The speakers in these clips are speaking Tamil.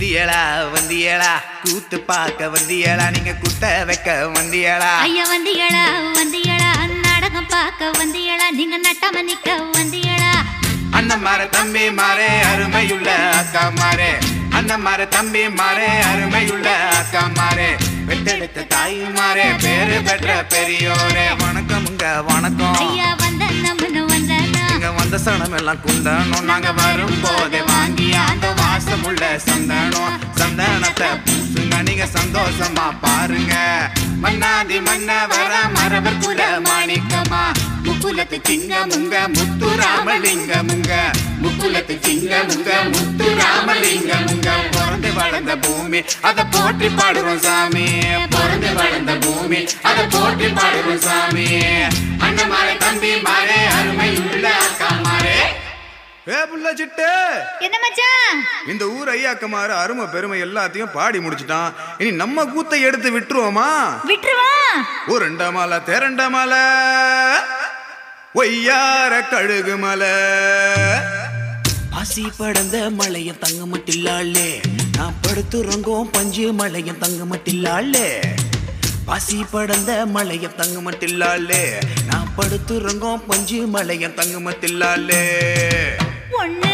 வந்தியலா வந்தியலா கூத்து பார்க்க வந்தியலா நீங்க குத்த வைக்க வந்தியலா ஐயா வந்தியளா வந்தியளா நாடகம் பார்க்க வந்தியளா நீங்க நட்டாம நிக்க வந்தியளா. அண்ணன் மாற தம்பி மாறே அருமையுள்ள அக்கா மாறே அண்ணன் மாற தம்பி மாறே அருமையுள்ள அக்கா மாறே பெற்றெடுத்த தாய் மாறே பேரு பெற்ற பெரியோரே. வணக்கமுங்க வணக்கம். ஐயா இங்க சனம் எல்லாம் குந்தணும் நாங்க வரும் போதே வாங்கி அந்த வாசமுள்ள சந்தனம் சந்தனத்தை பூசுங்க நீங்க சந்தோஷமா பாருங்க. மன்னாதி மன்ன வர மரபர் குல மாணிக்கமா. முக்குலத்து சிங்க முங்க முத்து ராமலிங்க முங்க முக்குலத்து சிங்க முங்க முத்து ராமலிங்க முங்க பிறந்து வளர்ந்த பூமி அத போற்றி பாடுறோம் சாமி. பிறந்து வளர்ந்த பூமி அத போற்றி பாடுறோம் சாமி. அண்ணன் மாலை தம்பி மாலை அருமை ஏ புள்ள சிட்டு. என்ன மச்சான்? இந்த ஊர் ஐயாக்கமாறு அருமை பெருமை எல்லாத்தையும் பாடி முடிச்சிட்டான். இனி நம்ம கூத்தை எடுத்து விட்டுருவோமா? விட்டுருவா? ஒரு ரெண்ட மாலை தேரண்ட மாலை. ஒய்யார கழுகு மலை. ஆசி படந்த மலையும் தங்க மட்டில்லாளே. நான் படுத்துறங்கும் பஞ்சு மலையும் தங்க மட்டில்லாளே. பாசி படந்த மலையும் தங்க மட்டில்லாளே. நான் படுத்துறங்கும் பஞ்சு மலையும் தங்க மட்டில்லாளே. ஒண்ணு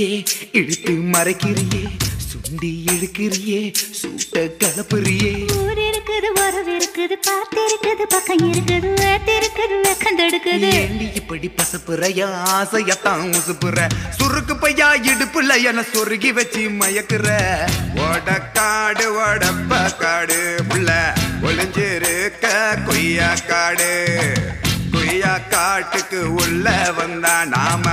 முறைக்கிறியே இழுத்து மறைக்கிறியே சுண்டி இழுக்கிறியே சூட்ட கலப்புறியே. ஊர் இருக்குது உறவு இருக்குது பார்த்து இருக்குது பக்கம் இருக்குது வேத்து இருக்குது வெக்கந்தெடுக்குது ஏண்டி இப்படி பசப்புறையா ஆசையத்தான் உசுப்புற? சுருக்கு பையா இடுப்புல என சொருகி வச்சு மயக்குற? ஓடக்காடு ஓடப்ப காடு புள்ள ஒளிஞ்சிருக்க கொய்யா காடு. கொய்யா காட்டுக்கு உள்ள வந்தா நாம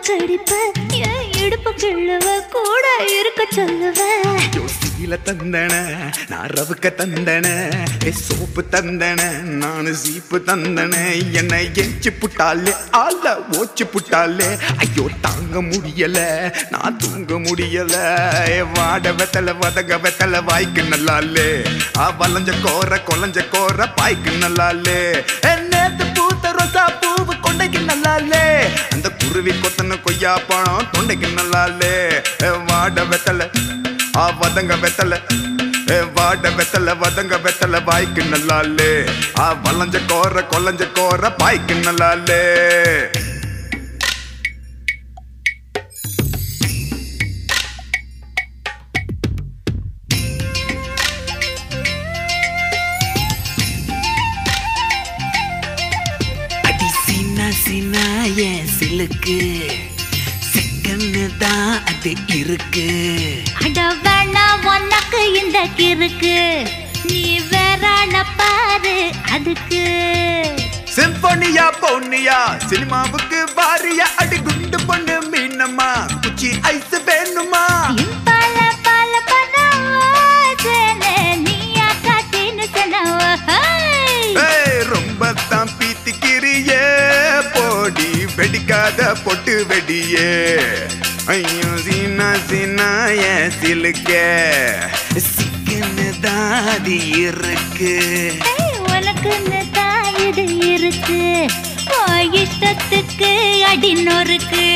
காத கடிப்ப என் கிள்ளுவ? கூட இருக்க சொல்லுவ. யோசியில தந்தன நான் ரவுக்க தந்தன சோப்பு தந்தன நானு சீப்பு தந்தன. என்னை எச்சு புட்டாலே ஆள ஓச்சு புட்டாலே ஐயோ தாங்க முடியல நான் தூங்க முடியல. ஏ வாட வெத்தல வதங்க வெத்தல வாய்க்கு நல்லாலே. ஆ வளைஞ்ச கோர கொலைஞ்ச கோர பாய்க்கு நல்லாலே. ஏ, நேத்து பூத்த ரோசா பூவு கொண்டைக்கு நல்லாலே. அந்த குருவி கொத்தன கொய்யா பழம் தொண்டைக்கு நல்லாலே. வாட வெத்தல ஆ வதங்க வெத்தல. வாட வெத்தல வதங்க வெத்தல வாய்க்கு நல்லாலே. ஆ வளைஞ்ச கோர கொலைஞ்ச கோர பாய்க்கு நல்லாலே. சிலுக்கு செகண்ட் தான் அது இருக்கு. அட வேணா உனக்கு இந்த கிறுக்கு. நீ வேறான பாரு அதுக்கு. சிம்பனியா பொன்னியா சினிமாவுக்கு வாரியா. அடி குண்டு பொண்ணு மீனம்மா. குச்சி ஐஸ் வேணுமா? பொட்டு வெடியே. ஐயோ சீனா சீனா என் சிலுக்க. சிக்கன் தான் இருக்கு. உனக்குன்னு தான் இருக்கு. இஷ்டத்துக்கு அடி நொறுக்கு.